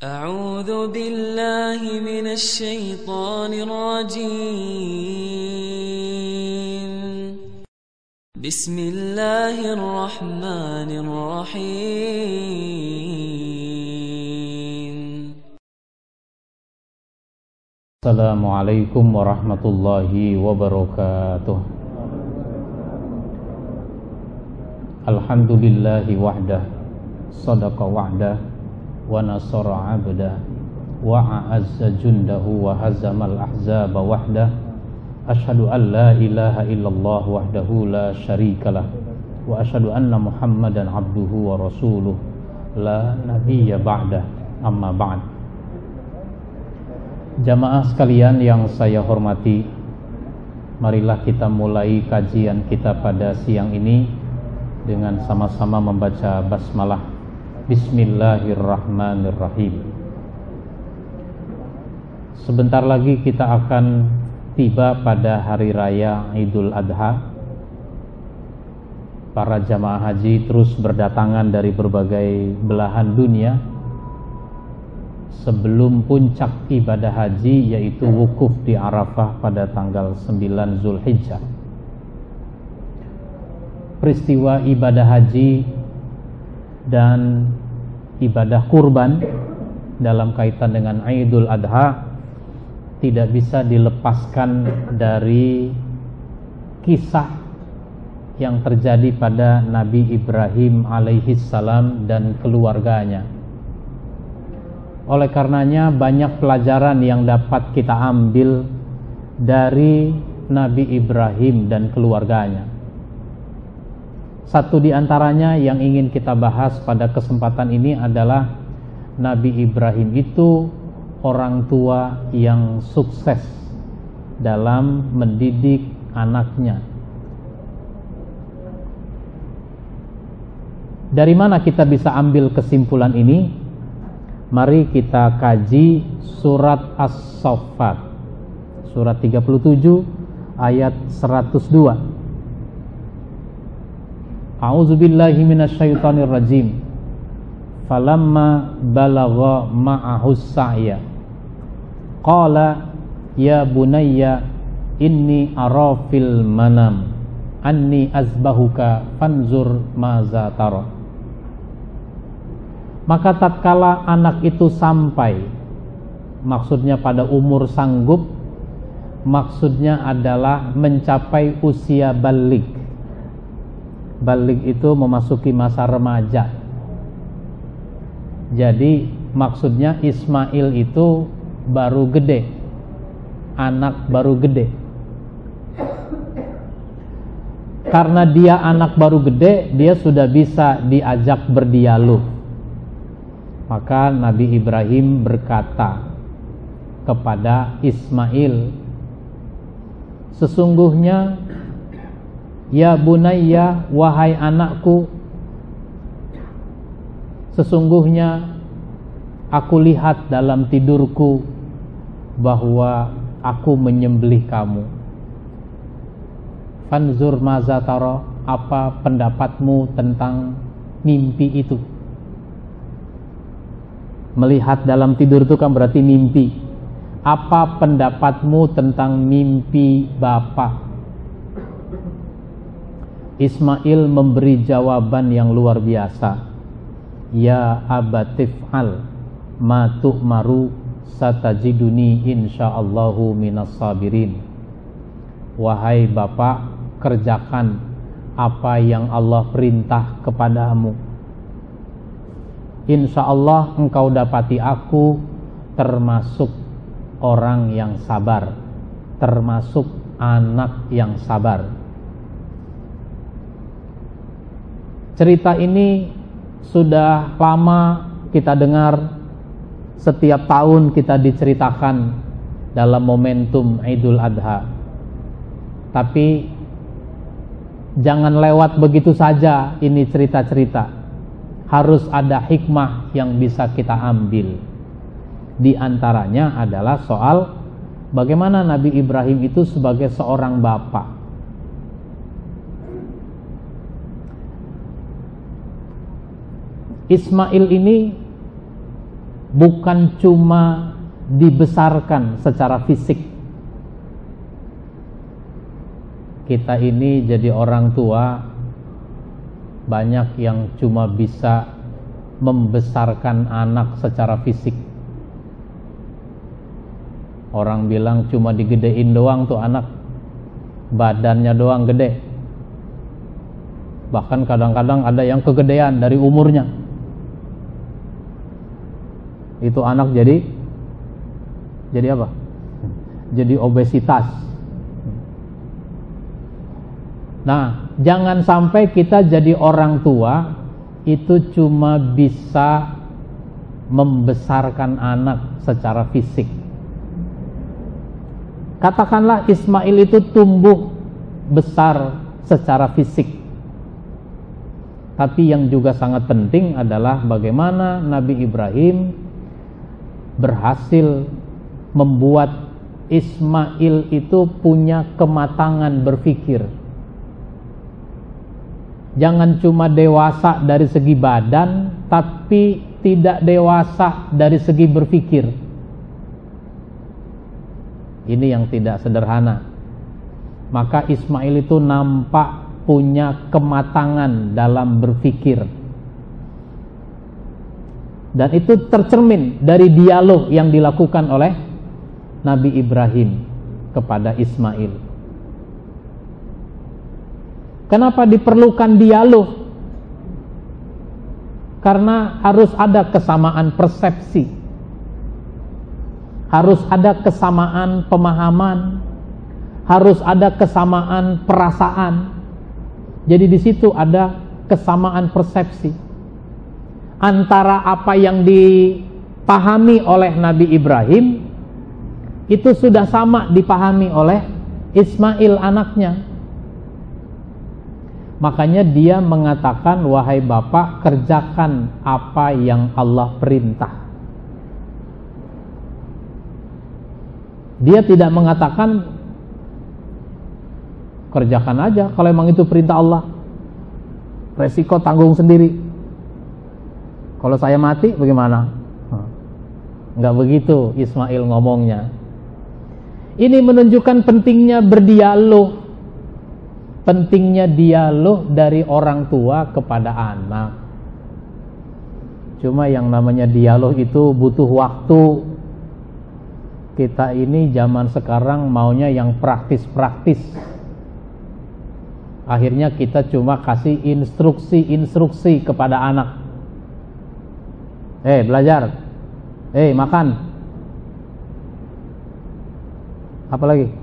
أعوذ بالله من الشيطان الرجيم. بسم الله الرحمن الرحيم. السلام عليكم ورحمة الله وبركاته. الحمد لله وحده. صدق وعده. ونصر عبده وعز جنده وهزم الأحزاب وحده أشهد أن لا إله إلا الله وحده لا شريك له وأشهد أن محمدا عبده ورسوله لا نبي بعده أما بعد Jamaah sekalian yang saya hormati, marilah kita mulai kajian kita pada siang ini dengan sama-sama membaca basmalah Bismillahirrahmanirrahim. Sebentar lagi kita akan tiba pada hari raya Idul Adha. Para jamaah haji terus berdatangan dari berbagai belahan dunia. Sebelum puncak ibadah haji yaitu wukuf di Arafah pada tanggal 9 Zulhijjah. Peristiwa ibadah haji dan ibadah kurban dalam kaitan dengan Idul Adha tidak bisa dilepaskan dari kisah yang terjadi pada Nabi Ibrahim alaihi salam dan keluarganya oleh karenanya banyak pelajaran yang dapat kita ambil dari Nabi Ibrahim dan keluarganya. Satu di antaranya yang ingin kita bahas pada kesempatan ini adalah Nabi Ibrahim itu orang tua yang sukses dalam mendidik anaknya. Dari mana kita bisa ambil kesimpulan ini? Mari kita kaji surat As-Saffat Surat 37 ayat 102 A'udzubillahi minasyaitonir rajim. Falamma balagha ma'ahus sa'ya Qala ya bunayya inni arafil manam. Anni azbahuka fanzur maza tara. Maka tatkala anak itu sampai maksudnya pada umur sanggup maksudnya adalah mencapai usia balik balik itu memasuki masa remaja. Jadi maksudnya Ismail itu baru gede. Anak baru gede. Karena dia anak baru gede dia sudah bisa diajak berdialog. Maka Nabi Ibrahim berkata kepada Ismail, Sesungguhnya, Ya bunayya, wahai anakku, Sesungguhnya aku lihat dalam tidurku bahwa aku menyembelih kamu. Fanzur mazataro, apa pendapatmu tentang mimpi itu? Melihat dalam tidur itu kan berarti mimpi. Apa pendapatmu tentang mimpi Bapak? Ismail memberi jawaban yang luar biasa. Ya abatif al ma tu'maru satajiduni insyaallahu minas sabirin. Wahai Bapak, kerjakan apa yang Allah perintah kepadamu insya Allah engkau dapati aku termasuk orang yang sabar, termasuk anak yang sabar. Cerita ini sudah lama kita dengar, setiap tahun kita diceritakan dalam momentum Idul Adha. Tapi jangan lewat begitu saja ini cerita-cerita harus ada hikmah yang bisa kita ambil. Di antaranya adalah soal bagaimana Nabi Ibrahim itu sebagai seorang bapak. Ismail ini bukan cuma dibesarkan secara fisik. Kita ini jadi orang tua banyak yang cuma bisa membesarkan anak secara fisik. Orang bilang cuma digedein doang tuh anak, badannya doang gede. Bahkan kadang-kadang ada yang kegedean dari umurnya. Itu anak jadi jadi apa? Jadi obesitas. Nah, jangan sampai kita jadi orang tua itu cuma bisa membesarkan anak secara fisik. Katakanlah Ismail itu tumbuh besar secara fisik. Tapi yang juga sangat penting adalah bagaimana Nabi Ibrahim berhasil membuat Ismail itu punya kematangan berpikir jangan cuma dewasa dari segi badan tapi tidak dewasa dari segi berpikir ini yang tidak sederhana. Maka Ismail itu nampak punya kematangan dalam berpikir dan itu tercermin dari dialog yang dilakukan oleh Nabi Ibrahim kepada Ismail Kenapa diperlukan dialog? Karena harus ada kesamaan persepsi. Harus ada kesamaan pemahaman, harus ada kesamaan perasaan. Jadi di situ ada kesamaan persepsi antara apa yang dipahami oleh Nabi Ibrahim itu sudah sama dipahami oleh Ismail anaknya. Makanya dia mengatakan wahai Bapak kerjakan apa yang Allah perintah. Dia tidak mengatakan kerjakan aja kalau emang itu perintah Allah. Resiko tanggung sendiri. Kalau saya mati bagaimana? Enggak begitu Ismail ngomongnya. Ini menunjukkan pentingnya berdialog pentingnya dialog dari orang tua kepada anak. Cuma yang namanya dialog itu butuh waktu. Kita ini zaman sekarang maunya yang praktis-praktis. Akhirnya kita cuma kasih instruksi-instruksi kepada anak. Eh, belajar. Eh, makan. Apa lagi?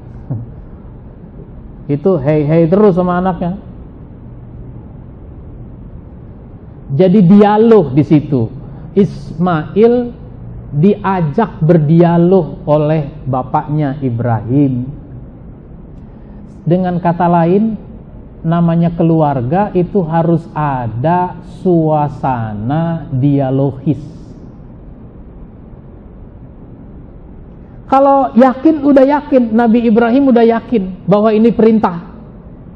itu hei hei terus sama anaknya. Jadi dialog di situ. Ismail diajak berdialog oleh bapaknya Ibrahim. Dengan kata lain, namanya keluarga itu harus ada suasana dialogis. Kalau yakin udah yakin, Nabi Ibrahim udah yakin bahwa ini perintah.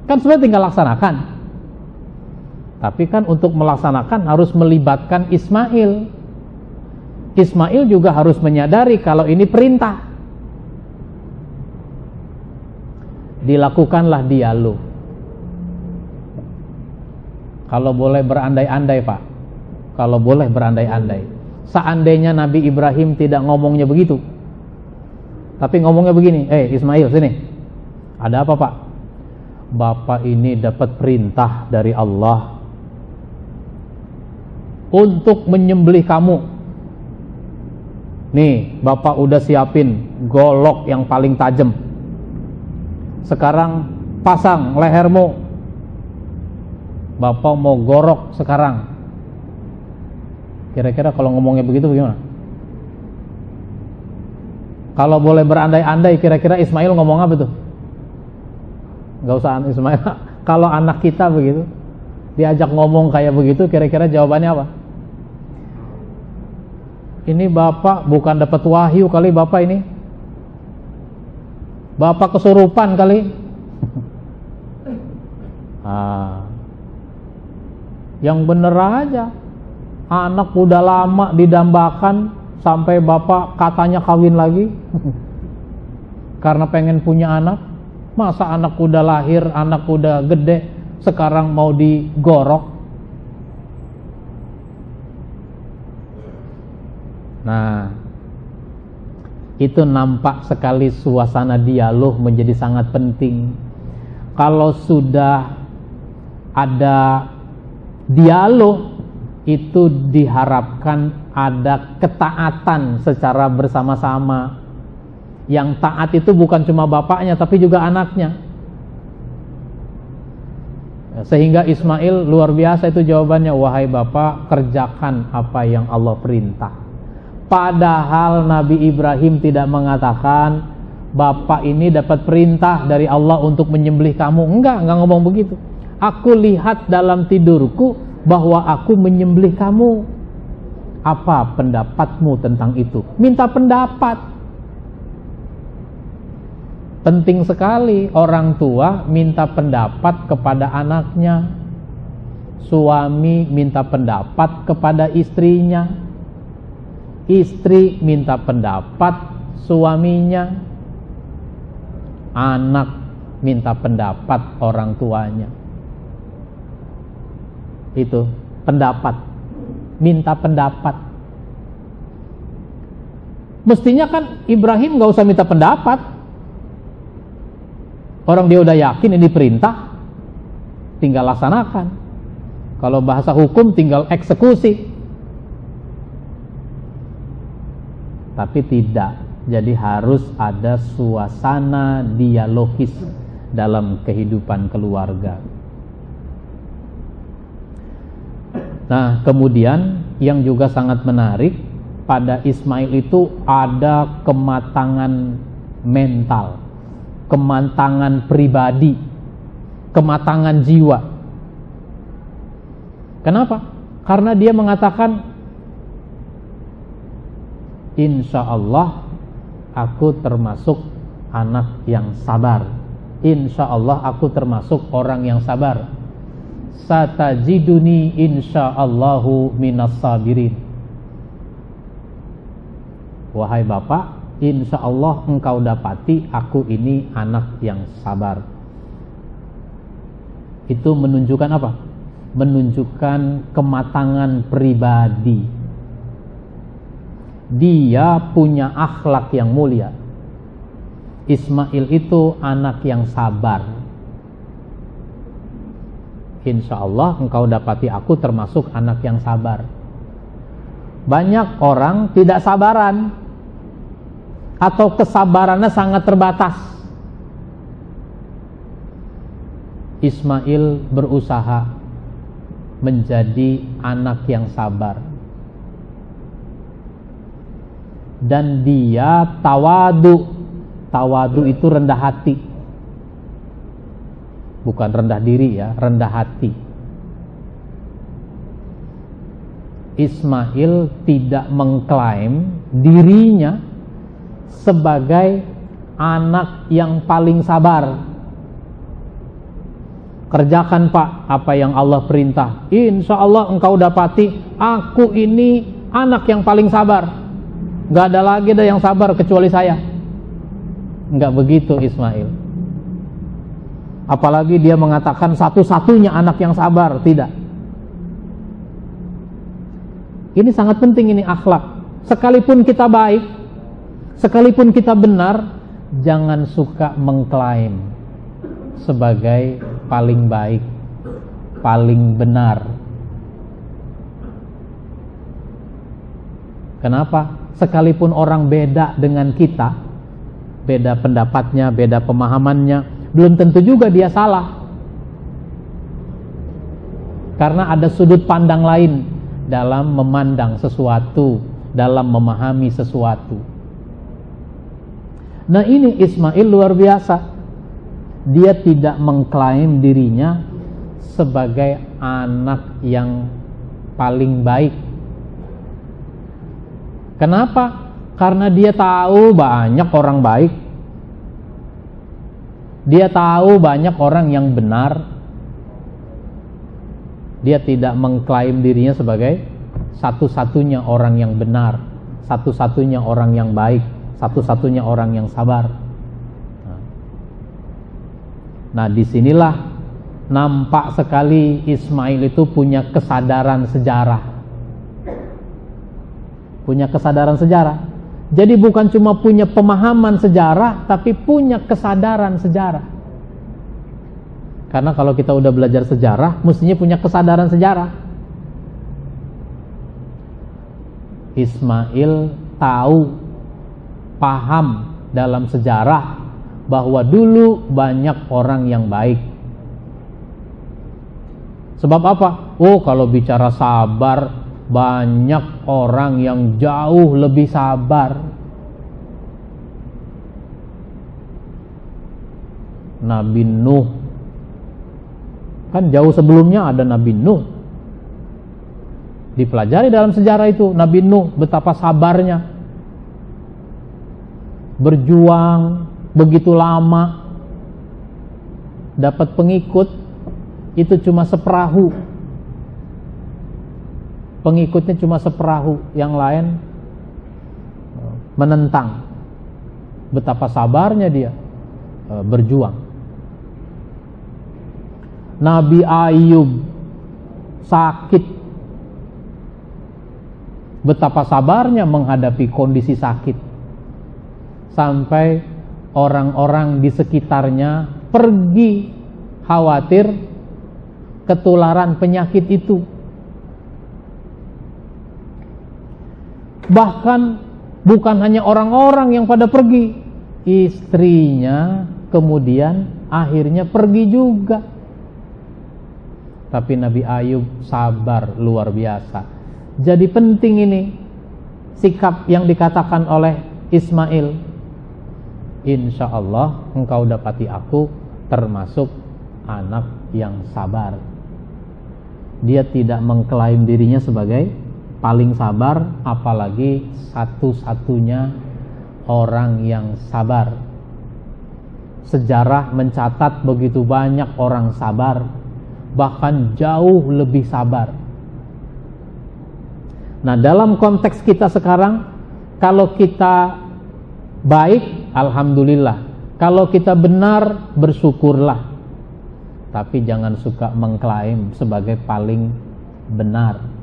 Kan sebenarnya tinggal laksanakan. Tapi kan untuk melaksanakan harus melibatkan Ismail. Ismail juga harus menyadari kalau ini perintah. Dilakukanlah dialog. Kalau boleh berandai-andai, Pak. Kalau boleh berandai-andai. Seandainya Nabi Ibrahim tidak ngomongnya begitu, tapi ngomongnya begini, eh Ismail sini. Ada apa pak? Bapak ini dapat perintah dari Allah untuk menyembelih kamu. Nih, Bapak udah siapin golok yang paling tajam. Sekarang pasang lehermu. Bapak mau gorok sekarang. Kira-kira kalau ngomongnya begitu bagaimana? Kalau boleh berandai-andai kira-kira Ismail ngomong apa tuh? Gak usah Ismail. Kalau anak kita begitu, diajak ngomong kayak begitu, kira-kira jawabannya apa? Ini bapak bukan dapat wahyu kali bapak ini. Bapak kesurupan kali. ah. Yang bener aja. Anak udah lama didambakan sampai bapak katanya kawin lagi karena pengen punya anak. Masa anak udah lahir, anak udah gede, sekarang mau digorok. Nah, itu nampak sekali suasana dialog menjadi sangat penting. Kalau sudah ada dialog itu diharapkan ada ketaatan secara bersama-sama. Yang taat itu bukan cuma bapaknya tapi juga anaknya. Sehingga Ismail luar biasa itu jawabannya, wahai bapak kerjakan apa yang Allah perintah. Padahal Nabi Ibrahim tidak mengatakan bapak ini dapat perintah dari Allah untuk menyembelih kamu. Enggak, enggak ngomong begitu. Aku lihat dalam tidurku bahwa aku menyembelih kamu. Apa pendapatmu tentang itu? Minta pendapat. Penting sekali orang tua minta pendapat kepada anaknya. Suami minta pendapat kepada istrinya. Istri minta pendapat suaminya. Anak minta pendapat orang tuanya. Itu pendapat. Minta pendapat. Mestinya kan Ibrahim gak usah minta pendapat Orang dia udah yakin ini perintah, tinggal laksanakan. Kalau bahasa hukum tinggal eksekusi. Tapi tidak. Jadi harus ada suasana dialogis dalam kehidupan keluarga. Nah, kemudian yang juga sangat menarik pada Ismail itu ada kematangan mental kematangan pribadi, kematangan jiwa. Kenapa? Karena dia mengatakan, Insya Allah aku termasuk anak yang sabar. Insya Allah aku termasuk orang yang sabar. Satajiduni insya Allahu minas sabirin. Wahai Bapak, insya Allah engkau dapati aku ini anak yang sabar. Itu menunjukkan apa? Menunjukkan kematangan pribadi. Dia punya akhlak yang mulia. Ismail itu anak yang sabar. Insya Allah engkau dapati aku termasuk anak yang sabar. Banyak orang tidak sabaran atau kesabarannya sangat terbatas. Ismail berusaha menjadi anak yang sabar. Dan dia tawadu. Tawadu itu rendah hati. Bukan rendah diri ya, rendah hati. Ismail tidak mengklaim dirinya sebagai anak yang paling sabar. Kerjakan pak apa yang Allah perintah. Insya Allah engkau dapati aku ini anak yang paling sabar. Gak ada lagi ada yang sabar kecuali saya. Gak begitu Ismail. Apalagi dia mengatakan satu-satunya anak yang sabar. Tidak. Ini sangat penting ini akhlak. Sekalipun kita baik, Sekalipun kita benar, jangan suka mengklaim sebagai paling baik, paling benar. Kenapa? Sekalipun orang beda dengan kita, beda pendapatnya, beda pemahamannya, belum tentu juga dia salah. Karena ada sudut pandang lain dalam memandang sesuatu, dalam memahami sesuatu. Nah ini Ismail luar biasa. Dia tidak mengklaim dirinya sebagai anak yang paling baik. Kenapa? Karena dia tahu banyak orang baik. Dia tahu banyak orang yang benar. Dia tidak mengklaim dirinya sebagai satu-satunya orang yang benar. satu-satunya orang yang baik, satu-satunya orang yang sabar. Nah, di sinilah nampak sekali Ismail itu punya kesadaran sejarah. Punya kesadaran sejarah. Jadi bukan cuma punya pemahaman sejarah, tapi punya kesadaran sejarah. Karena kalau kita udah belajar sejarah, mestinya punya kesadaran sejarah. Ismail tahu, paham dalam sejarah bahwa dulu banyak orang yang baik. Sebab apa? Oh, kalau bicara sabar, banyak orang yang jauh lebih sabar. Nabi Nuh. Kan jauh sebelumnya ada Nabi Nuh. Dipelajari dalam sejarah itu Nabi Nuh betapa sabarnya. Berjuang begitu lama. Dapat pengikut itu cuma seperahu pengikutnya cuma seperahu, yang lain menentang. Betapa sabarnya dia e, berjuang. Nabi Ayub sakit. Betapa sabarnya menghadapi kondisi sakit. Sampai orang-orang di sekitarnya pergi khawatir ketularan penyakit itu Bahkan bukan hanya orang-orang yang pada pergi, istrinya kemudian akhirnya pergi juga. Tapi Nabi Ayub sabar luar biasa. Jadi penting ini sikap yang dikatakan oleh Ismail. Insya Allah engkau dapati aku termasuk anak yang sabar. Dia tidak mengklaim dirinya sebagai paling sabar apalagi satu-satunya orang yang sabar. Sejarah mencatat begitu banyak orang sabar bahkan jauh lebih sabar. Nah dalam konteks kita sekarang kalau kita baik alhamdulillah. Kalau kita benar bersyukurlah. Tapi jangan suka mengklaim sebagai paling benar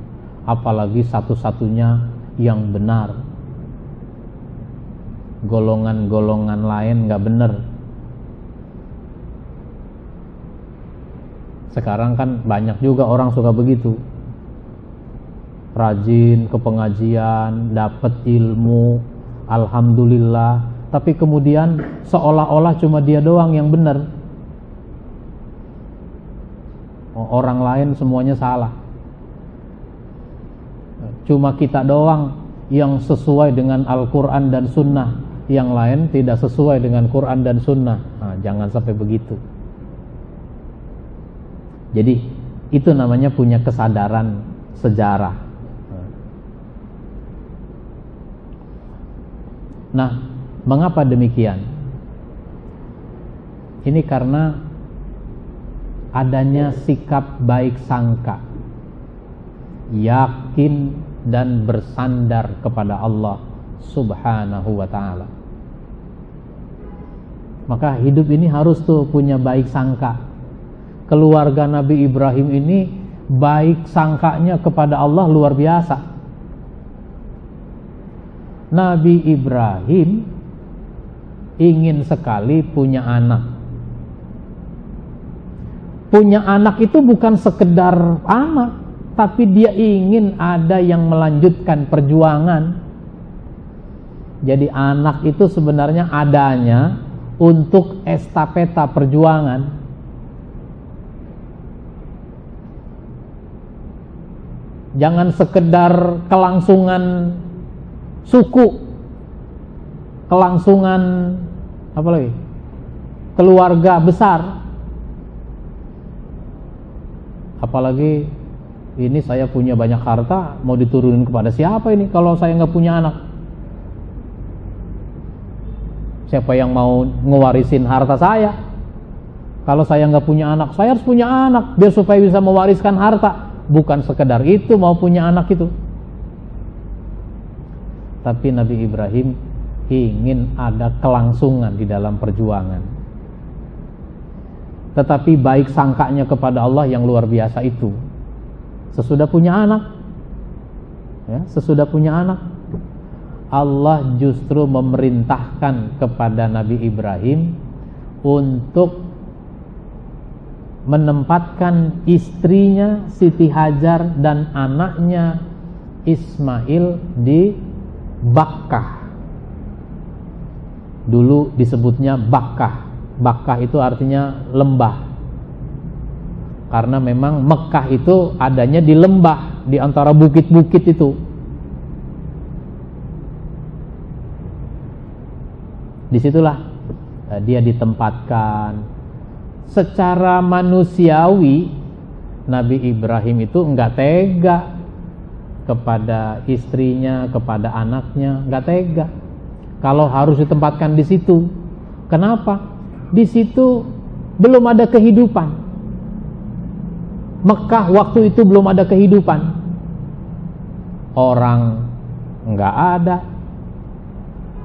apalagi satu-satunya yang benar. Golongan-golongan lain nggak benar. Sekarang kan banyak juga orang suka begitu. Rajin ke pengajian dapat ilmu alhamdulillah. Tapi kemudian seolah-olah cuma dia doang yang benar. Orang lain semuanya salah cuma kita doang yang sesuai dengan Al-Quran dan Sunnah. Yang lain tidak sesuai dengan Quran dan Sunnah. Nah, jangan sampai begitu. Jadi itu namanya punya kesadaran sejarah. Nah mengapa demikian? Ini karena adanya sikap baik sangka. Yakin dan bersandar kepada Allah Subhanahu wa taala. Maka hidup ini harus tuh punya baik sangka. Keluarga Nabi Ibrahim ini baik sangkanya kepada Allah luar biasa. Nabi Ibrahim ingin sekali punya anak. Punya anak itu bukan sekedar anak, tapi dia ingin ada yang melanjutkan perjuangan. Jadi anak itu sebenarnya adanya untuk estafeta perjuangan. Jangan sekedar kelangsungan suku, kelangsungan apa lagi? keluarga besar. Apalagi ini saya punya banyak harta mau diturunin kepada siapa ini kalau saya nggak punya anak siapa yang mau ngewarisin harta saya kalau saya nggak punya anak saya harus punya anak biar supaya bisa mewariskan harta bukan sekedar itu mau punya anak itu tapi Nabi Ibrahim ingin ada kelangsungan di dalam perjuangan. Tetapi baik sangkanya kepada Allah yang luar biasa itu. Sesudah punya anak, ya, sesudah punya anak, Allah justru memerintahkan kepada Nabi Ibrahim untuk menempatkan istrinya Siti Hajar dan anaknya Ismail di Bakkah. Dulu disebutnya Bakkah. Bakkah itu artinya lembah. Karena memang Mekah itu adanya di lembah, di antara bukit-bukit itu. Di situlah eh, dia ditempatkan. Secara manusiawi, Nabi Ibrahim itu enggak tega kepada istrinya, kepada anaknya, nggak tega. Kalau harus ditempatkan di situ, kenapa? Di situ belum ada kehidupan. Mekah waktu itu belum ada kehidupan. Orang nggak ada,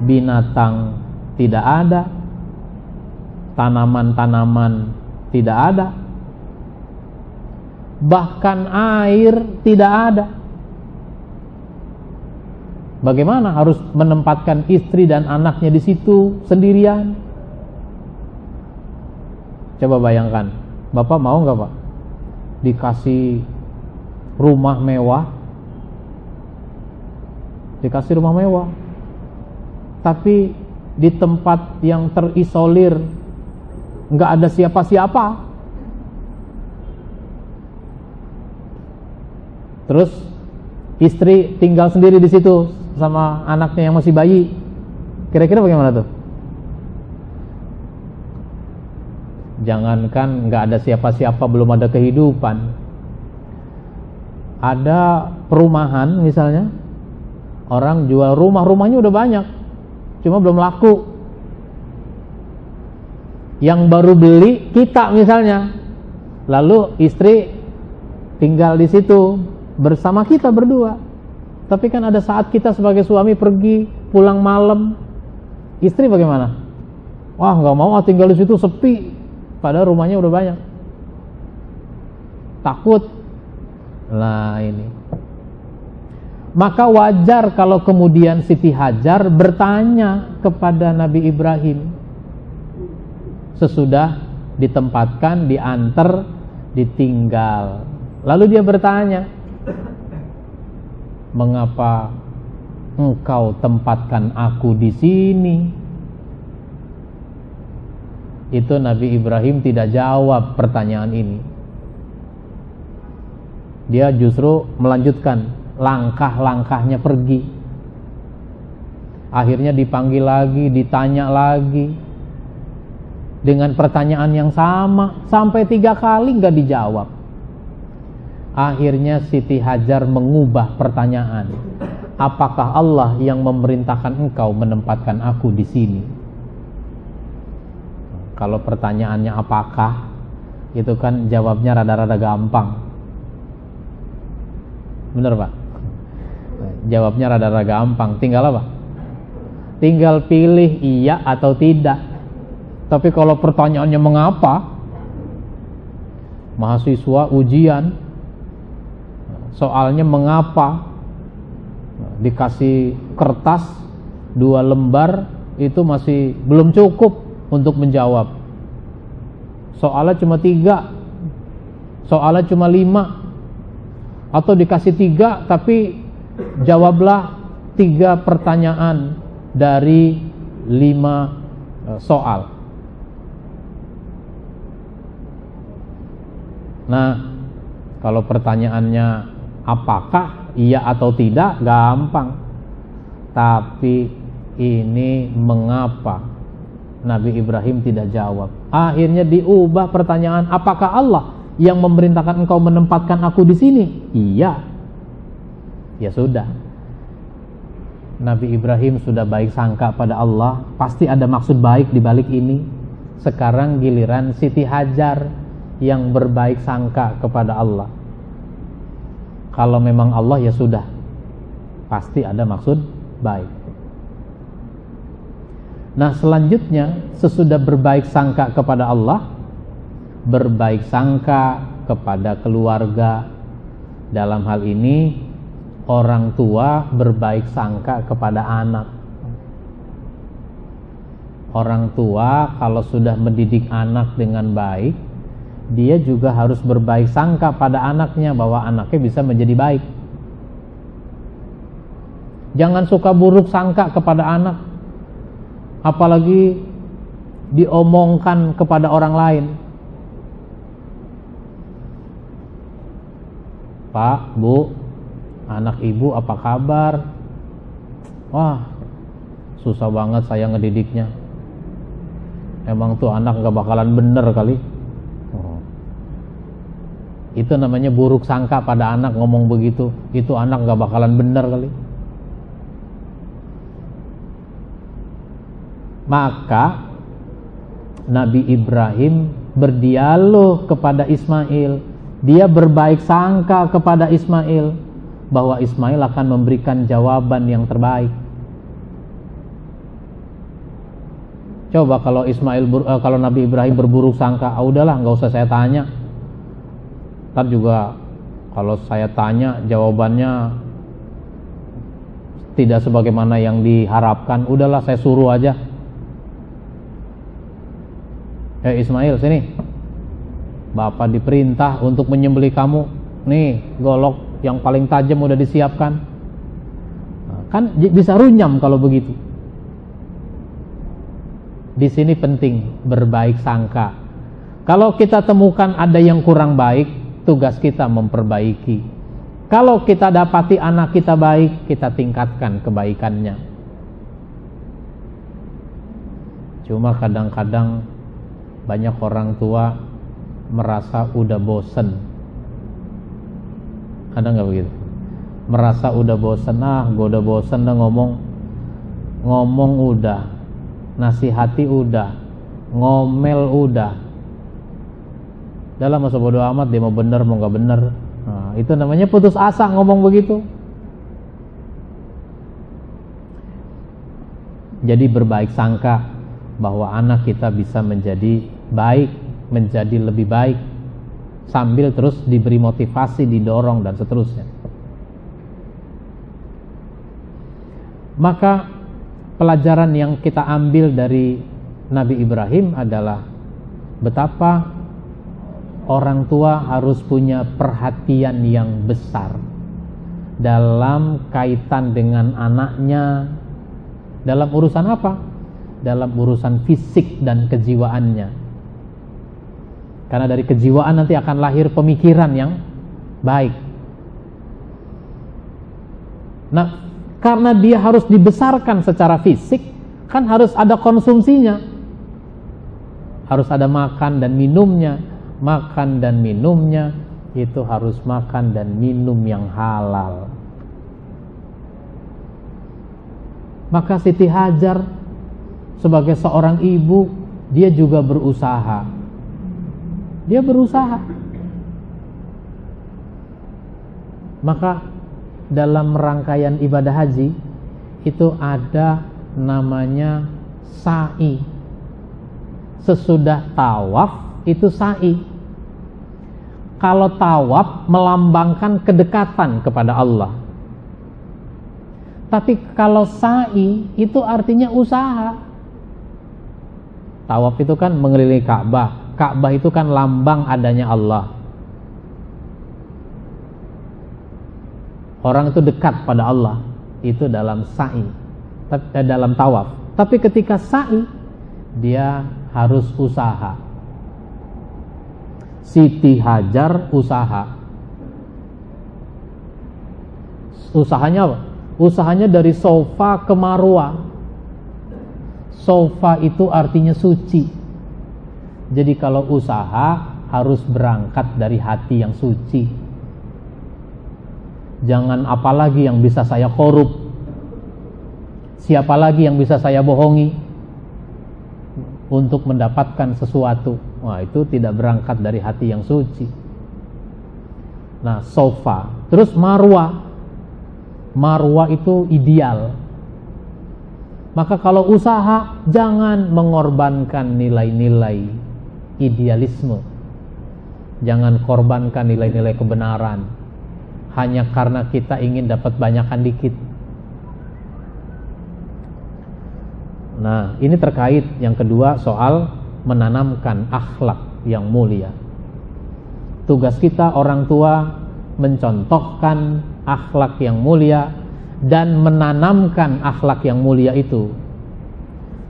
binatang tidak ada, tanaman-tanaman tidak ada, bahkan air tidak ada Bagaimana harus menempatkan istri dan anaknya di situ sendirian? Coba bayangkan, Bapak mau nggak Pak? Dikasih rumah mewah, dikasih rumah mewah, tapi di tempat yang terisolir, nggak ada siapa-siapa. Terus istri tinggal sendiri di situ sama anaknya yang masih bayi. Kira-kira bagaimana tuh jangankan nggak ada siapa-siapa belum ada kehidupan. Ada perumahan misalnya orang jual rumah rumahnya udah banyak cuma belum laku. Yang baru beli kita misalnya. Lalu istri tinggal di situ bersama kita berdua. Tapi kan ada saat kita sebagai suami pergi pulang malam, istri bagaimana? Wah nggak mau ah, tinggal di situ sepi, padahal rumahnya udah banyak. Takut. Nah ini. Maka wajar kalau kemudian Siti Hajar bertanya kepada Nabi Ibrahim sesudah ditempatkan, diantar, ditinggal. Lalu dia bertanya, mengapa engkau tempatkan aku di sini? Itu Nabi Ibrahim tidak jawab pertanyaan ini. Dia justru melanjutkan langkah-langkahnya pergi. Akhirnya dipanggil lagi, ditanya lagi dengan pertanyaan yang sama sampai tiga kali nggak dijawab. Akhirnya Siti Hajar mengubah pertanyaan. Apakah Allah yang memerintahkan engkau menempatkan aku di sini? Kalau pertanyaannya apakah, itu kan jawabnya rada-rada gampang. Bener Pak? Jawabnya rada-rada gampang. Tinggal apa? Tinggal pilih iya atau tidak. Tapi kalau pertanyaannya mengapa? Mahasiswa ujian soalnya mengapa dikasih kertas dua lembar itu masih belum cukup untuk menjawab. Soalnya cuma tiga. Soalnya cuma lima. Atau dikasih tiga tapi jawablah tiga pertanyaan dari lima e, soal. Nah kalau pertanyaannya apakah iya atau tidak? Gampang. Tapi ini mengapa Nabi Ibrahim tidak jawab. Akhirnya diubah pertanyaan apakah Allah yang memerintahkan engkau menempatkan aku di sini? Iya. Ya sudah. Nabi Ibrahim sudah baik sangka pada Allah. Pasti ada maksud baik di balik ini. Sekarang giliran Siti Hajar yang berbaik sangka kepada Allah. Kalau memang Allah ya sudah. Pasti ada maksud baik. Nah, selanjutnya sesudah berbaik sangka kepada Allah, berbaik sangka kepada keluarga. Dalam hal ini orang tua berbaik sangka kepada anak. Orang tua kalau sudah mendidik anak dengan baik, dia juga harus berbaik sangka pada anaknya bahwa anaknya bisa menjadi baik. Jangan suka buruk sangka kepada anak apalagi diomongkan kepada orang lain. Pak, Bu, anak ibu apa kabar? Wah, susah banget saya ngedidiknya. Emang tuh anak gak bakalan bener kali. Oh. Itu namanya buruk sangka pada anak ngomong begitu. Itu anak gak bakalan bener kali. Maka Nabi Ibrahim berdialog kepada Ismail. Dia berbaik sangka kepada Ismail bahwa Ismail akan memberikan jawaban yang terbaik. Coba kalau Ismail uh, kalau Nabi Ibrahim berburuk sangka, ah udahlah nggak usah saya tanya. Ntar juga kalau saya tanya jawabannya tidak sebagaimana yang diharapkan, udahlah saya suruh aja Eh Ismail sini. Bapak diperintah untuk menyembelih kamu. Nih golok yang paling tajam udah disiapkan. Nah, Kan bisa runyam kalau begitu. Di sini penting berbaik sangka. Kalau kita temukan ada yang kurang baik Tugas kita memperbaiki. Kalau kita dapati anak kita baik Kita tingkatkan kebaikannya. Cuma kadang-kadang banyak orang tua merasa udah bosen. Ada nggak begitu? Merasa udah bosen ah gue udah bosen dah ngomong. Ngomong udah nasihati udah ngomel udah. Dalam masa bodoh amat dia mau bener mau nggak bener. Nah, itu namanya putus asa ngomong begitu. Jadi berbaik sangka bahwa anak kita bisa menjadi baik menjadi lebih baik sambil terus diberi motivasi, didorong dan seterusnya. Maka pelajaran yang kita ambil dari Nabi Ibrahim adalah betapa orang tua harus punya perhatian yang besar dalam kaitan dengan anaknya dalam urusan apa? Dalam urusan fisik dan kejiwaannya karena dari kejiwaan nanti akan lahir pemikiran yang baik. Nah, karena dia harus dibesarkan secara fisik, kan harus ada konsumsinya. Harus ada makan dan minumnya. Makan dan minumnya itu harus makan dan minum yang halal. Maka Siti Hajar sebagai seorang ibu, dia juga berusaha dia berusaha. Maka dalam rangkaian ibadah haji itu ada namanya sa'i. Sesudah tawaf itu sa'i. Kalau tawaf melambangkan kedekatan kepada Allah. Tapi kalau sa'i itu artinya usaha. Tawaf itu kan mengelilingi Ka'bah, Ka'bah itu kan lambang adanya Allah. Orang itu dekat pada Allah itu dalam sa'i, eh, dalam tawaf. Tapi ketika sa'i dia harus usaha. Siti Hajar usaha. Usahanya apa? Usahanya dari sofa ke marwah. Sofa itu artinya suci jadi kalau usaha harus berangkat dari hati yang suci. Jangan apalagi yang bisa saya korup. Siapa lagi yang bisa saya bohongi untuk mendapatkan sesuatu. Wah, itu tidak berangkat dari hati yang suci. Nah, sofa. Terus marwa. Marwa itu ideal. Maka kalau usaha jangan mengorbankan nilai-nilai idealisme. Jangan korbankan nilai-nilai kebenaran hanya karena kita ingin dapat banyakan dikit. Nah, ini terkait yang kedua soal menanamkan akhlak yang mulia. Tugas kita orang tua mencontohkan akhlak yang mulia dan menanamkan akhlak yang mulia itu.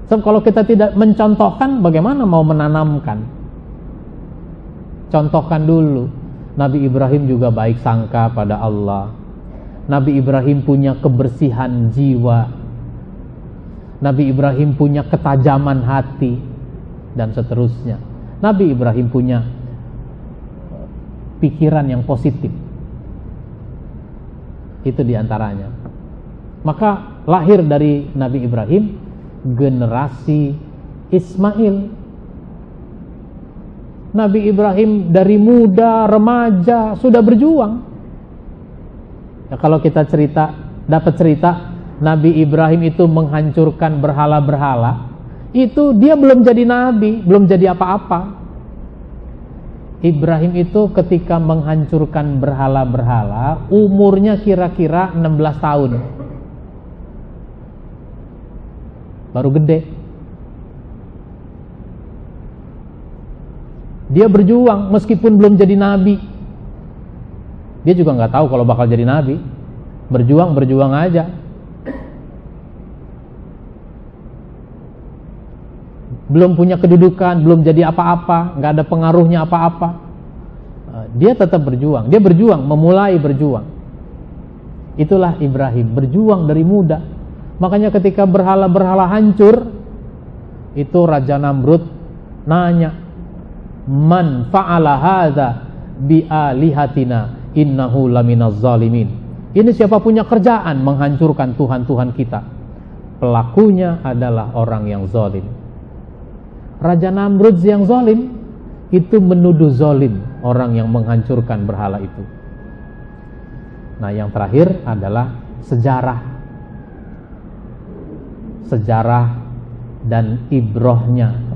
Kalau kita tidak mencontohkan, bagaimana mau menanamkan? Contohkan dulu. Nabi Ibrahim juga baik sangka pada Allah. Nabi Ibrahim punya kebersihan jiwa. Nabi Ibrahim punya ketajaman hati dan seterusnya. Nabi Ibrahim punya pikiran yang positif. Itu di antaranya. Maka lahir dari Nabi Ibrahim generasi Ismail. Nabi Ibrahim dari muda, remaja sudah berjuang. Ya, kalau kita cerita, dapat cerita Nabi Ibrahim itu menghancurkan berhala-berhala, itu dia belum jadi nabi, belum jadi apa-apa. Ibrahim itu ketika menghancurkan berhala-berhala, umurnya kira-kira 16 tahun. Baru gede. Dia berjuang meskipun belum jadi nabi. Dia juga nggak tahu kalau bakal jadi nabi. Berjuang berjuang aja. Belum punya kedudukan, belum jadi apa-apa, nggak ada pengaruhnya apa-apa. Eh, dia tetap berjuang. Dia berjuang, memulai berjuang. Itulah Ibrahim, berjuang dari muda. Makanya ketika berhala-berhala hancur, itu Raja Namrud nanya, man fa'ala hadza bi alihatina innahu laminaz zalimin. Ini siapa punya kerjaan menghancurkan Tuhan-Tuhan kita? Pelakunya adalah orang yang zalim. Raja Namrud yang zalim itu menuduh zalim orang yang menghancurkan berhala itu. Nah, yang terakhir adalah sejarah. Sejarah dan ibrohnya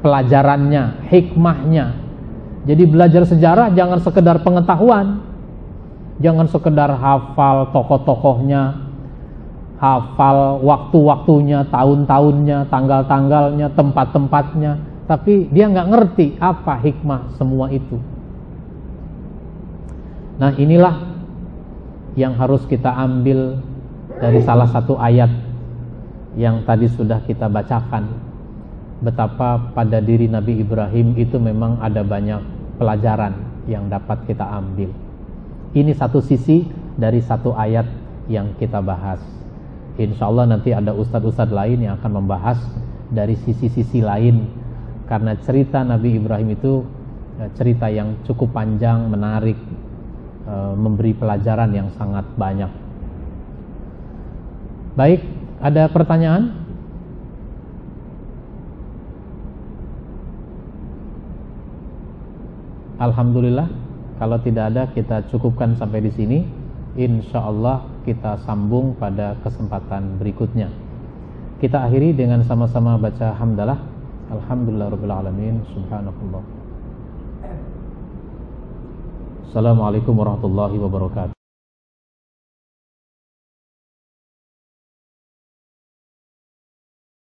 pelajarannya, hikmahnya. Jadi belajar sejarah jangan sekedar pengetahuan. Jangan sekedar hafal tokoh-tokohnya, hafal waktu-waktunya, tahun-tahunnya, tanggal-tanggalnya, tempat-tempatnya, tapi dia nggak ngerti apa hikmah semua itu. Nah, inilah yang harus kita ambil dari salah satu ayat yang tadi sudah kita bacakan betapa pada diri Nabi Ibrahim itu memang ada banyak pelajaran yang dapat kita ambil. Ini satu sisi dari satu ayat yang kita bahas. Insya Allah nanti ada ustadz-ustadz lain yang akan membahas dari sisi-sisi lain karena cerita Nabi Ibrahim itu eh, cerita yang cukup panjang, menarik, eh, memberi pelajaran yang sangat banyak. Baik, ada pertanyaan? Alhamdulillah kalau tidak ada kita cukupkan sampai di sini. Insya Allah kita sambung pada kesempatan berikutnya. Kita akhiri dengan sama-sama baca hamdalah. Alhamdulillah rabbil alamin. Subhanallah. Assalamualaikum warahmatullahi wabarakatuh.